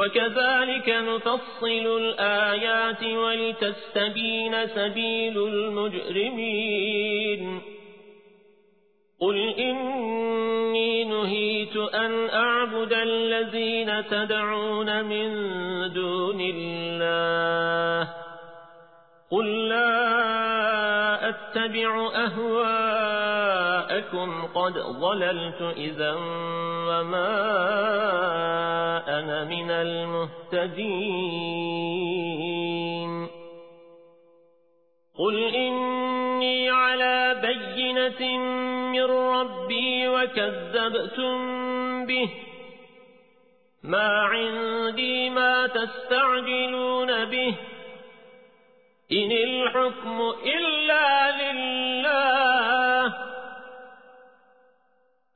وكذلك نفصل الآيات ولتستبين سبيل المجرمين. قل إني نهيت أن أعبد الذين تدعون من دون الله. قل لا أتبع أهواءكم. قد ضللت إذا وما أنا من المهتدين. قل إني على بينة من ربي وكذبتم به. ما عندي ما تستعجلون به. إن الحكم إلا